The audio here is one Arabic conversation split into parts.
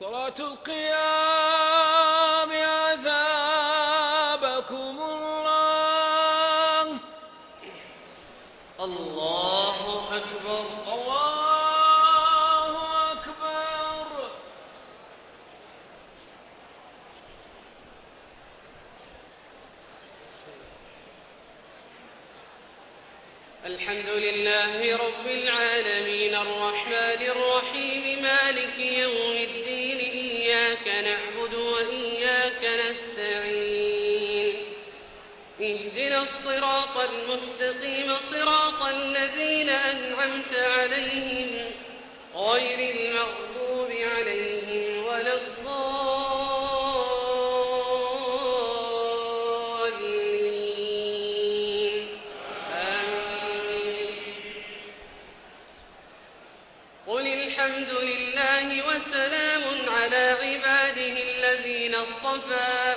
صلاة القيام. أنعمت عليهم غير المغضوب عليهم ولا الضالين. آمين. قل الحمد لله وسلام على عباده الذين اصطفى.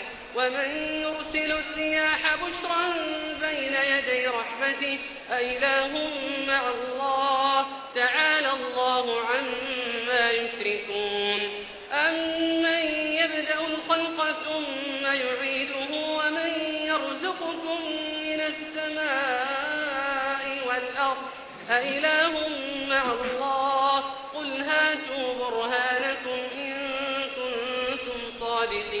ومن يرسل الرياح بشرا بين يدي رحمته أإله مع الله تعالى الله عما يشركون. أمن يبدأ الخلق ثم يعيده ومن يرزقكم من السماء والأرض أإله مع الله؟ قل هاتوا برهانكم إن كنتم صادقين.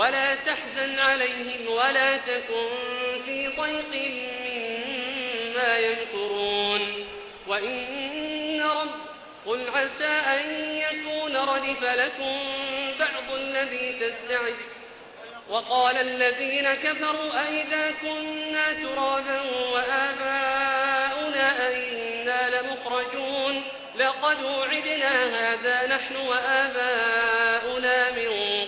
ولا تحزن عليهم ولا تكن في ضيق مما يمكرون. وإن رب قل عسى أن يكون ردف لكم بعض الذي تستعد وقال الذين كفروا أئذا كنا ترابا وآباؤنا أئنا لمخرجون. لقد وعدنا هذا نحن وآباؤنا من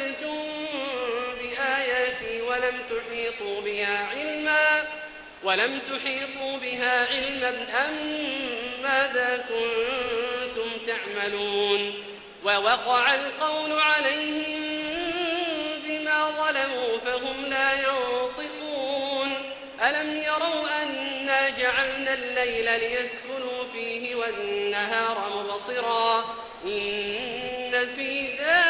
أكذبتم بآياتي ولم تحيطوا بها علما ولم تحيطوا بها علما أم ماذا كنتم تعملون؟ ووقع القول عليهم بما ظلموا فهم لا ينطقون. ألم يروا أنا جعلنا الليل ليسكنوا فيه والنهار مبصرا؟ إن في ذلك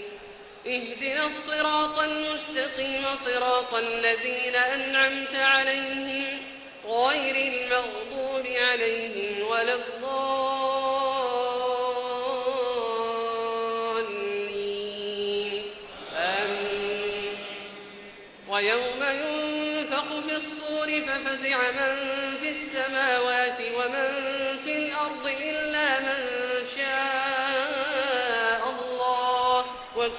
اهدنا الصراط المستقيم صراط الذين أنعمت عليهم غير المغضوب عليهم ولا الضالين. آمين. ويوم ينفخ في الصور ففزع من في السماوات ومن في الأرض إلا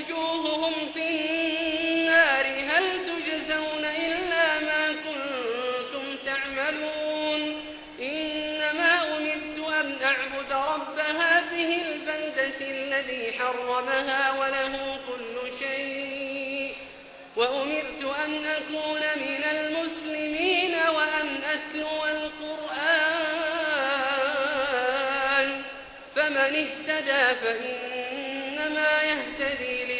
وجوههم في النار هل تجزون إلا ما كنتم تعملون إنما أمرت أن أعبد رب هذه البلدة الذي حرمها وله كل شيء وأمرت أن أكون من المسلمين وأن أتلو القرآن فمن اهتدى فإنما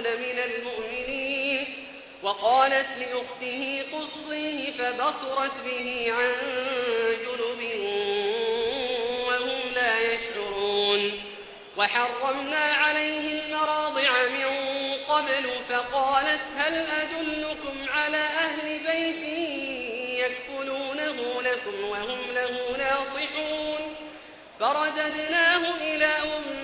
لتكون من المؤمنين. وقالت لأخته قصيه فبصرت به عن جنب وهم لا يشعرون. وحرمنا عليه المراضع من قبل فقالت هل أدلكم على أهل بيت يكفلونه لكم وهم له ناصحون. فرددناه إلى أمة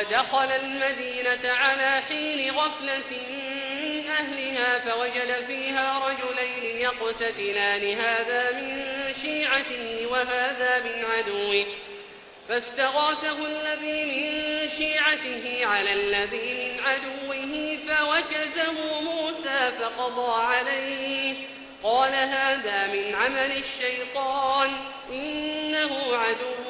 ودخل المدينة على حين غفلة من أهلها فوجد فيها رجلين يقتتلان هذا من شيعته وهذا من عدوه. فاستغاثه الذي من شيعته على الذي من عدوه فوجزه موسى فقضى عليه. قال هذا من عمل الشيطان إنه عدو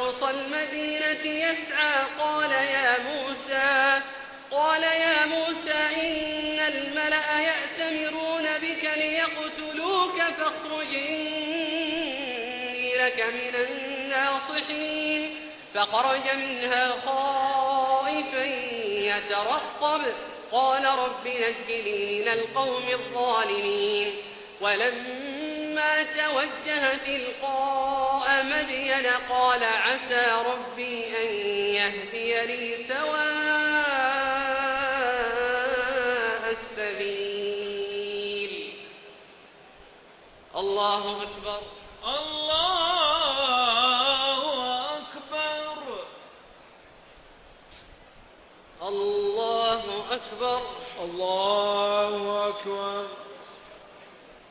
أقصى المدينة يسعى. قال يا موسى قال يا موسى إن الملأ يأتمرون بك ليقتلوك فاخرج إني لك من الناصحين. فخرج منها خائفا يترقب. قال رب نجني من القوم الظالمين. ولما توجه تلقاء مدين قال عسى ربي أن يهديني سواء السبيل. الله أكبر. الله أكبر. الله أكبر. الله أكبر.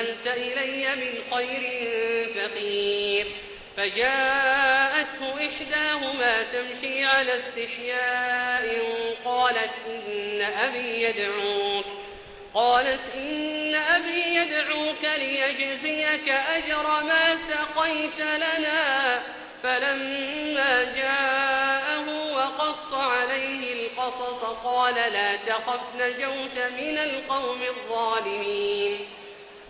أنزلت إلي من خير فقير. فجاءته إحداهما تمشي على استحياء قالت إن أبي يدعوك. قالت إن أبي يدعوك ليجزيك أجر ما سقيت لنا. فلما جاءه وقص عليه القصص قال لا تخف نجوت من القوم الظالمين.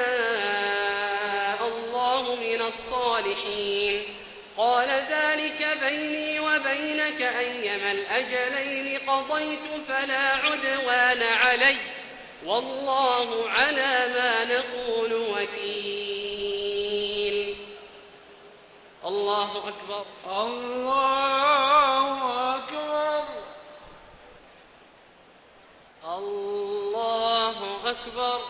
شاء الله من الصالحين. قال ذلك بيني وبينك أيما الأجلين قضيت فلا عدوان علي والله على ما نقول وكيل. الله أكبر. الله أكبر. الله أكبر.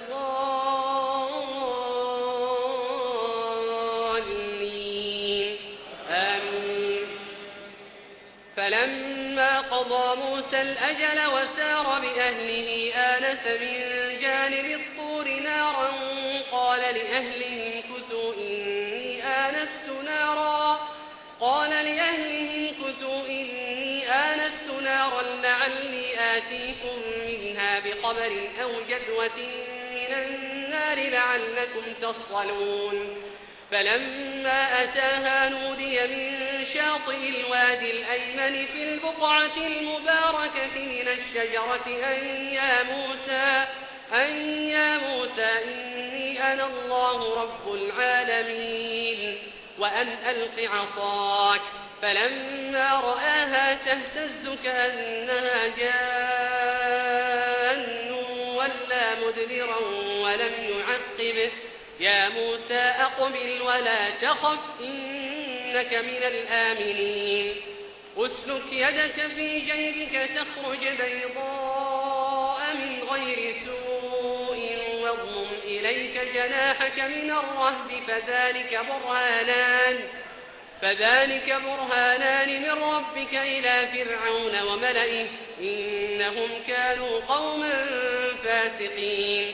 قضى موسى الأجل وسار بأهله آنس من جانب الطور نارا. قال لأهلهم كثوا إني آنست نارا. قال لأهلهم كثوا إني آنست نارا لعلي آتيكم منها بخبر أو جدوة من النار لعلكم تصلون فلما أتاها نودي من شاطئ الوادي الأيمن في البقعة المباركة من الشجرة أن يا موسى أن يا موسى إني أنا الله رب العالمين. وأن ألق عصاك فلما رآها تهتز كأنها جان ولا مدبرا ولم يعقبه. يا موسى أقبل ولا تخف إنك من الآمنين. اسلك يدك في جيبك تخرج بيضاء من غير سوء واضمم إليك جناحك من الرهب فذلك برهانان فذلك برهانان من ربك إلى فرعون وملئه. إنهم كانوا قوما فاسقين.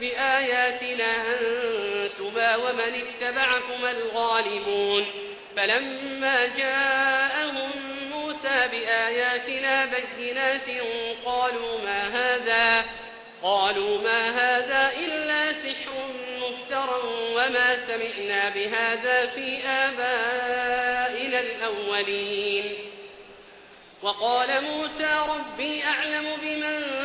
بآياتنا أنتما ومن اتبعكما الغالبون. فلما جاءهم موسى بآياتنا بينات قالوا ما هذا؟ قالوا ما هذا إلا سحر مفترى وما سمعنا بهذا في آبائنا الأولين. وقال موسى ربي أعلم بمن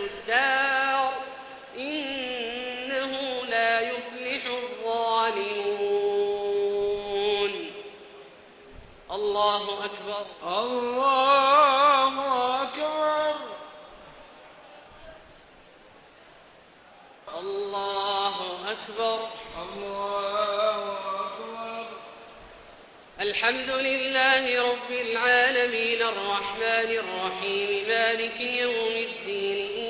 الدار إنه لا يفلح الظالمون. الله أكبر. الله أكبر. الله أكبر. الله أكبر. الحمد لله رب العالمين الرحمن الرحيم مالك يوم الدين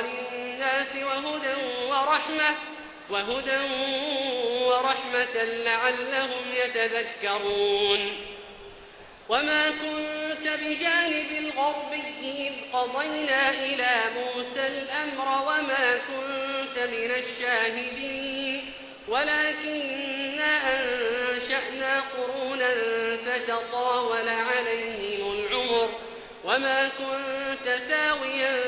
للناس وهدى ورحمة وهدى ورحمة لعلهم يتذكرون. وما كنت بجانب الغربي إذ قضينا إلى موسى الأمر وما كنت من الشاهدين. ولكننا أنشأنا قرونا فتطاول عليهم العمر وما كنت ساويا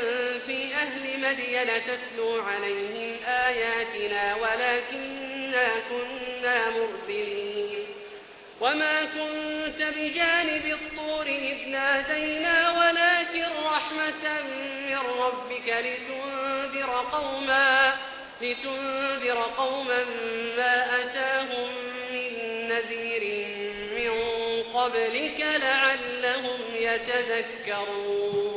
أهل مدين تتلو عليهم آياتنا ولكننا كنا مرسلين. وما كنت بجانب الطور إذ نادينا ولكن رحمة من ربك لتنذر قوما لتنذر قوما ما أتاهم من نذير من قبلك لعلهم يتذكرون.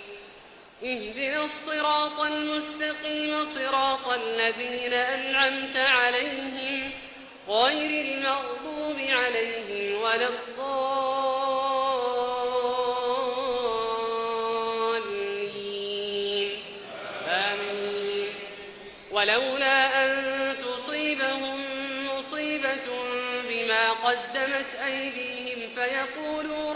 اهدنا الصراط المستقيم صراط الذين أنعمت عليهم غير المغضوب عليهم ولا الضالين. آمين. ولولا أن تصيبهم مصيبة بما قدمت أيديهم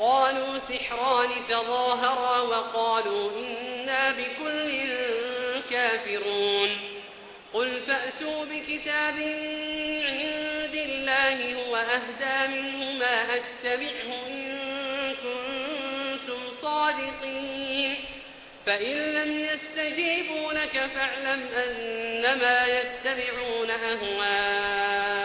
قالوا سحران تظاهرا وقالوا إنا بكل كافرون. قل فأتوا بكتاب عند الله هو أهدى منه ما أتبعه إن كنتم صادقين. فإن لم يستجيبوا لك فاعلم أنما يتبعون أهواءهم.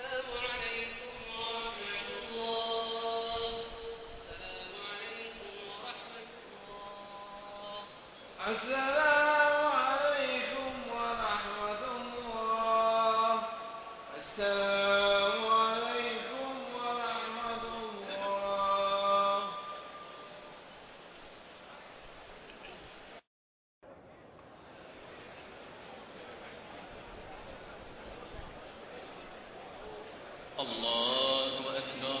السلام عليكم ورحمة الله السلام عليكم ورحمة الله السلام عليكم ورحمة الله السلام عليكم ورحمة الله الله أكبر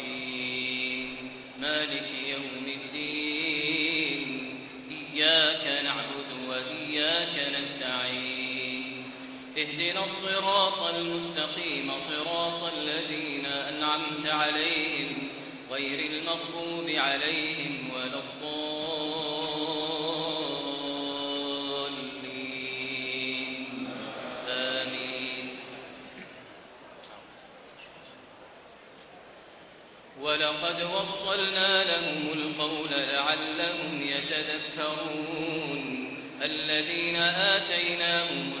اهدنا الصراط المستقيم صراط الذين أنعمت عليهم غير المغضوب عليهم ولا الضالين. آمين. ولقد وصلنا لهم القول لعلهم يتذكرون. الذين آتيناهم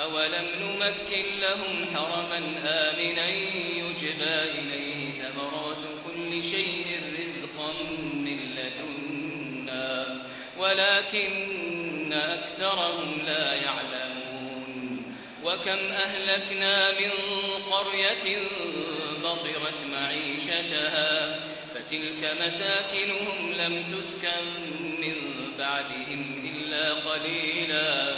أولم نمكن لهم حرما آمنا يجبى إليه ثمرات كل شيء رزقا من لدنا ولكن أكثرهم لا يعلمون وكم أهلكنا من قرية بطرت معيشتها فتلك مساكنهم لم تسكن من بعدهم إلا قليلا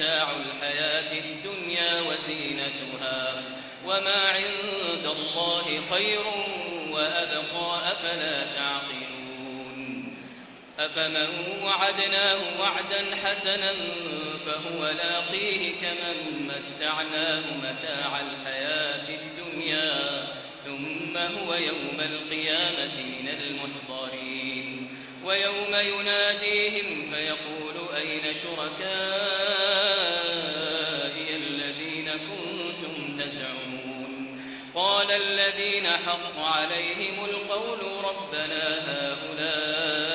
فمتاع الحياة الدنيا وزينتها وما عند الله خير وأبقى أفلا تعقلون أفمن وعدناه وعدا حسنا فهو لاقيه كمن متعناه متاع الحياة الدنيا ثم هو يوم القيامة من المحضرين ويوم يناديهم فيقول أين شركائي عليهم القول ربنا هؤلاء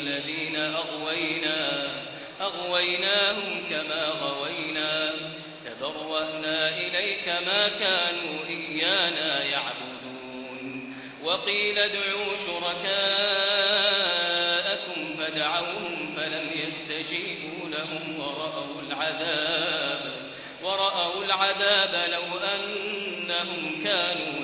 الذين أغوينا أغويناهم كما غوينا تبرأنا إليك ما كانوا إيانا يعبدون. وقيل ادعوا شركاءكم فدعوهم فلم يستجيبوا لهم ورأوا العذاب ورأوا العذاب لو أنهم كانوا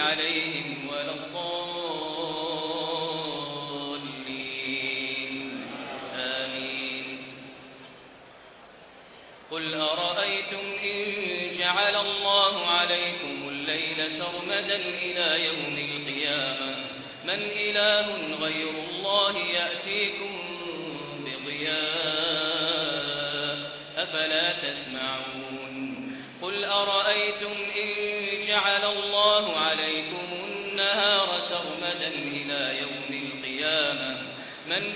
عليهم ولا الضالين. آمين. قل أرأيتم إن جعل الله عليكم الليل سرمدا إلى يوم القيامة؟ من إله غير الله يأتيكم بضياء أفلا تسمعون؟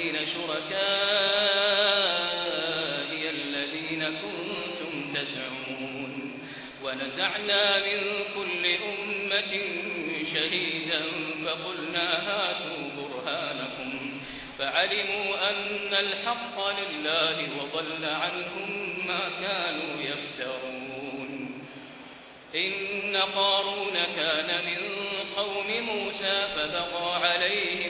أين شركائي الذين كنتم تزعمون ونزعنا من كل أمة شهيدا فقلنا هاتوا برهانكم. فعلموا أن الحق لله وضل عنهم ما كانوا يفترون. إن قارون كان من قوم موسى فبغى عليهم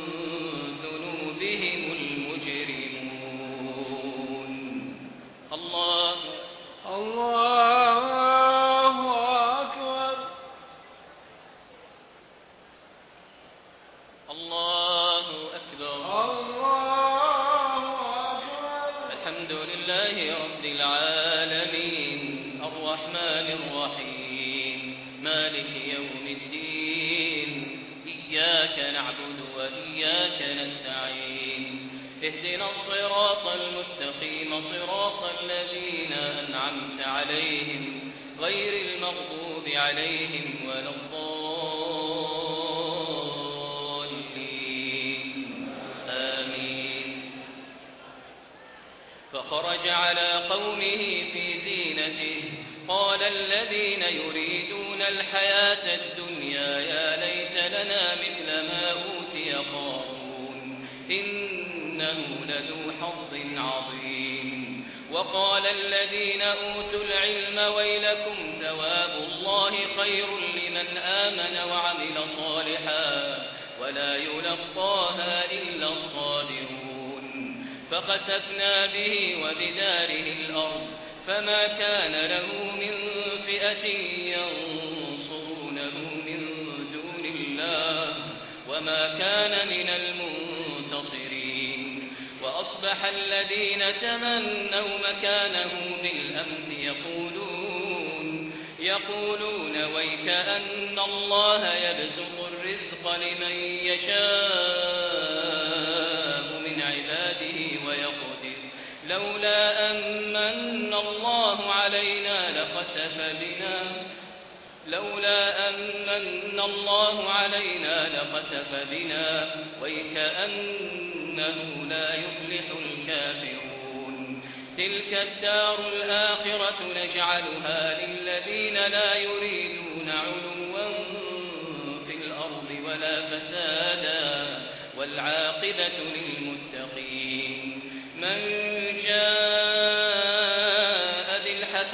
الله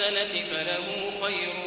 بالحسنة فله خير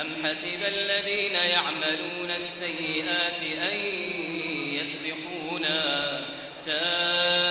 أم حسب الذين يعملون السيئات أن يسبقونا ساء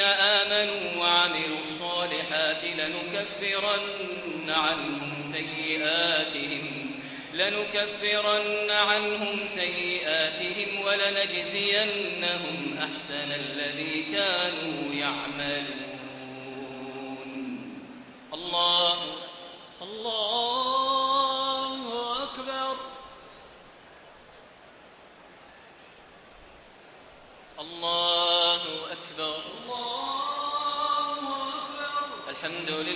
والذين آمنوا وعملوا الصالحات لنكفرن عنهم سيئاتهم لنكفرن عنهم سيئاتهم ولنجزينهم أحسن الذي كانوا يعملون. الله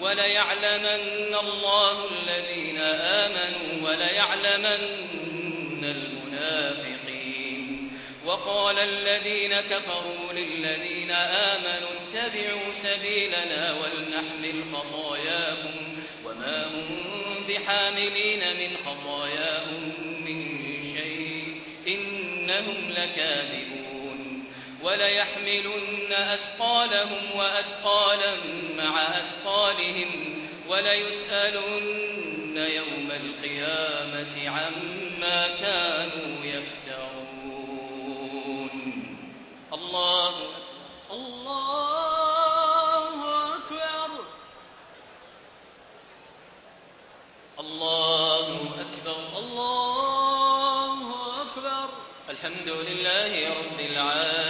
وليعلمن الله الذين آمنوا وليعلمن المنافقين. وقال الذين كفروا للذين آمنوا اتبعوا سبيلنا ولنحمل خطاياكم وما هم بحاملين من خطاياهم من شيء إنهم لكاذبون. وليحملن أثقالهم وأثقالا مع أثقالهم وليسألن يوم القيامة عما كانوا يفترون. الله أكبر. الله أكبر. الله أكبر. الحمد لله رب العالمين.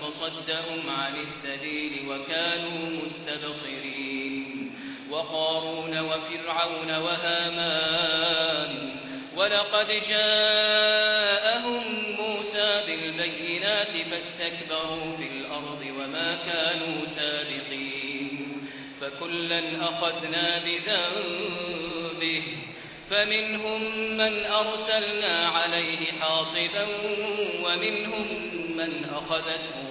فصدهم عن السبيل وكانوا مستبصرين وقارون وفرعون وهامان ولقد جاءهم موسى بالبينات فاستكبروا في الأرض وما كانوا سابقين فكلا أخذنا بذنبه فمنهم من أرسلنا عليه حاصبا ومنهم من أخذته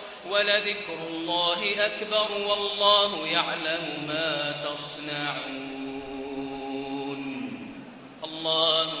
ولذكر الله أكبر والله يعلم ما تصنعون. الله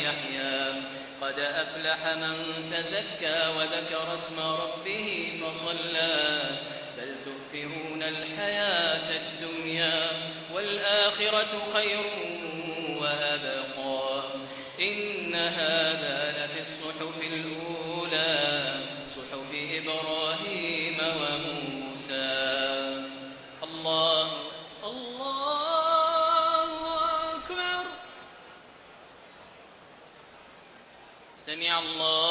قد أفلح من تزكى وذكر اسم ربه فصلى. بل تؤثرون الحياة الدنيا والآخرة خير وأبقى. إن هذا سمع الله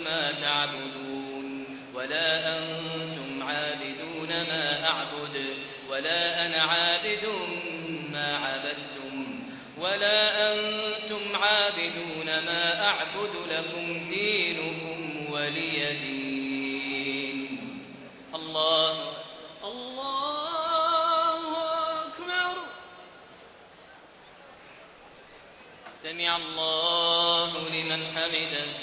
ولا أنتم عابدون ما أعبد ولا أنا عابد ما عبدتم ولا أنتم عابدون ما أعبد لكم دينكم ولي دين. الله الله أكبر. سمع الله لمن حمده.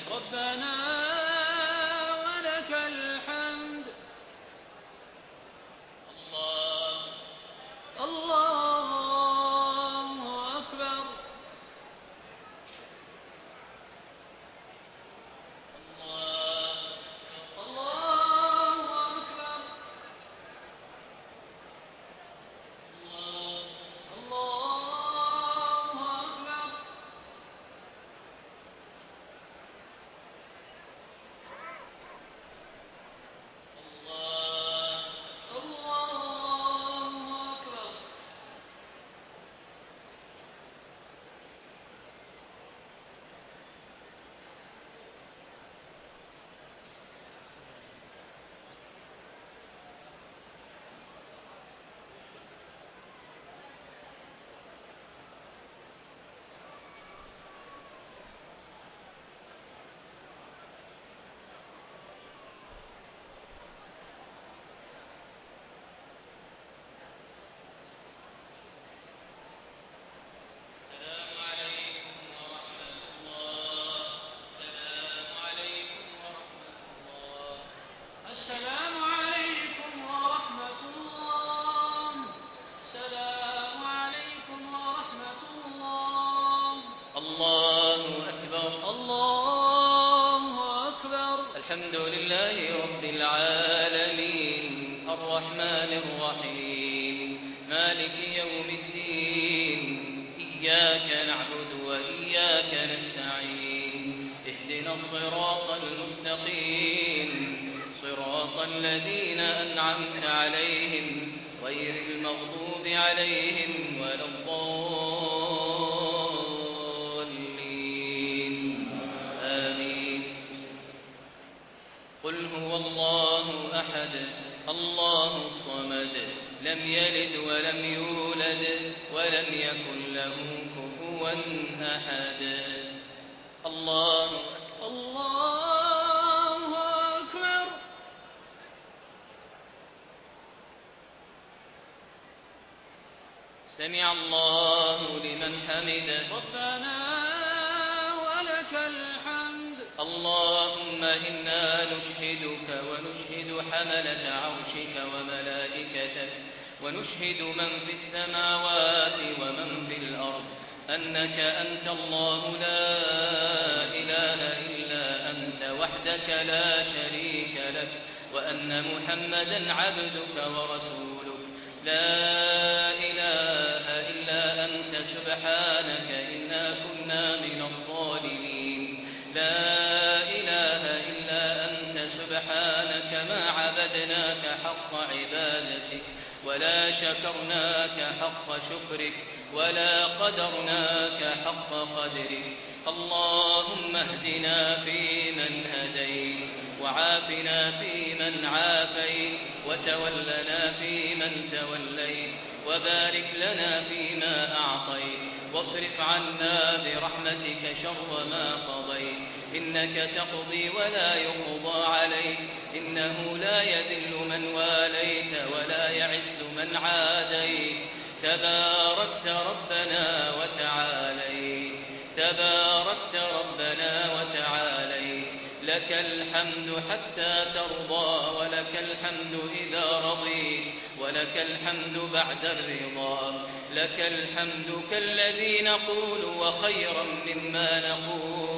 ولا يقضى عليك. إنه لا يذل من واليت ولا يعز من عاديت. تباركت ربنا وتعاليت. تباركت ربنا وتعاليت. لك الحمد حتى ترضى ولك الحمد إذا رضيت. ولك الحمد بعد الرضا. لك الحمد كالذي نقول وخيرا مما نقول.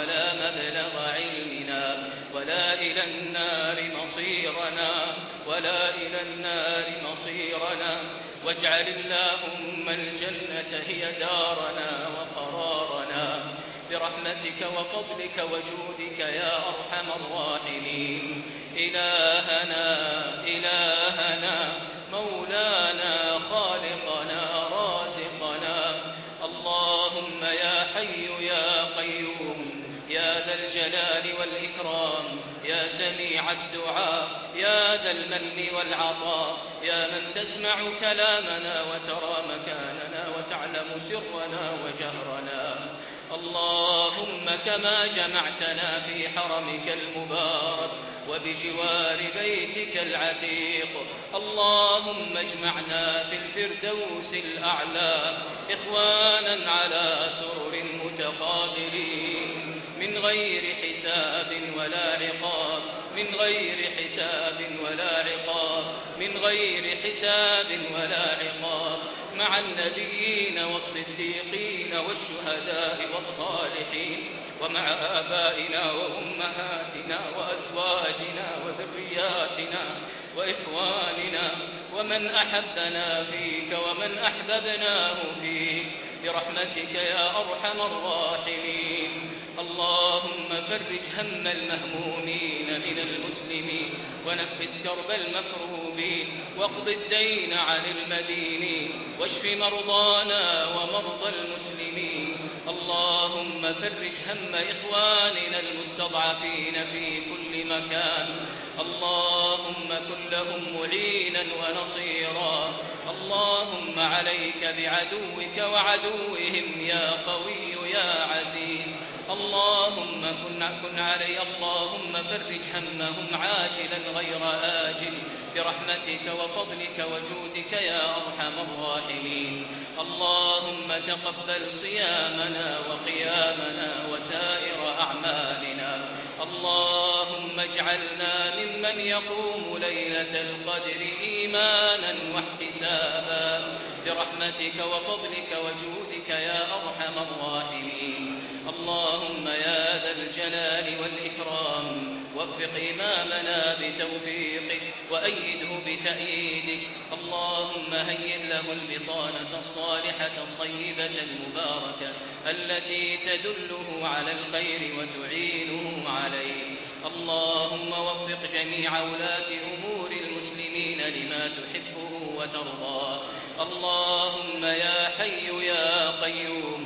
إلى النار مصيرنا ولا إلى النار مصيرنا واجعل اللهم الجنة هي دارنا وقرارنا برحمتك وفضلك وجودك يا أرحم الراحمين إلهنا إلهنا المن والعطاء. يا من تسمع كلامنا وترى مكاننا وتعلم سرنا وجهرنا. اللهم كما جمعتنا في حرمك المبارك وبجوار بيتك العتيق. اللهم اجمعنا في الفردوس الأعلى. إخوانا على سرر متقابلين. من غير حساب ولا عقاب. من غير حساب ولا عقاب من غير حساب ولا عقاب. مع النبيين والصديقين والشهداء والصالحين ومع آبائنا وأمهاتنا وأزواجنا وذرياتنا وإخواننا ومن أحبنا فيك ومن أحببناه فيك برحمتك يا أرحم الراحمين. اللهم فرج هم المهمومين من المسلمين ونفس كرب المكروبين واقض الدين عن المدينين واشف مرضانا ومرضى المسلمين اللهم فرج هم إخواننا المستضعفين في كل مكان اللهم كن لهم معينا ونصيرا اللهم عليك بعدوك وعدوهم يا قوي يا عزيز اللهم كن كن علي اللهم فرج همهم عاجلا غير آجل. برحمتك وفضلك وجودك يا أرحم الراحمين. اللهم تقبل صيامنا وقيامنا وسائر أعمالنا. اللهم اجعلنا ممن يقوم ليلة القدر إيمانا واحتسابا. برحمتك وفضلك وجودك يا أرحم الراحمين. اللهم يا ذا الجلال والإكرام وفق إمامنا بتوفيقك وأيده بتأييدك. اللهم هيئ له البطانة الصالحة الطيبة المباركة التي تدله على الخير وتعينه عليه. اللهم وفق جميع ولاة أمور المسلمين لما تحبه وترضى اللهم يا حي يا قيوم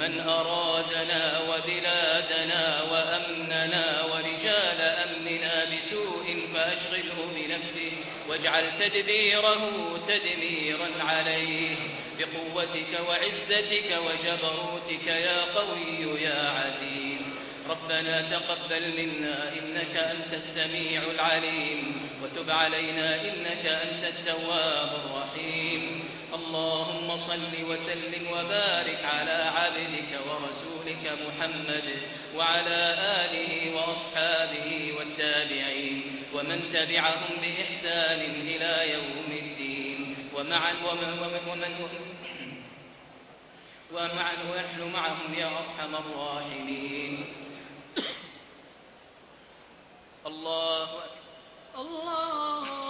من أرادنا وبلادنا وأمننا ورجال أمننا بسوء فأشغله بنفسه واجعل تدبيره تدميرا عليه بقوتك وعزتك وجبروتك يا قوي يا عزيز. ربنا تقبل منا إنك أنت السميع العليم وتب علينا إنك أنت التواب الرحيم. اللهم صل وسلم وبارك على عبدك ورسولك محمد وعلى آله وأصحابه والتابعين ومن تبعهم بإحسان إلى يوم الدين. ومعا ومن ومن ومن ومعا ونحن معهم يا أرحم الراحمين. الله الله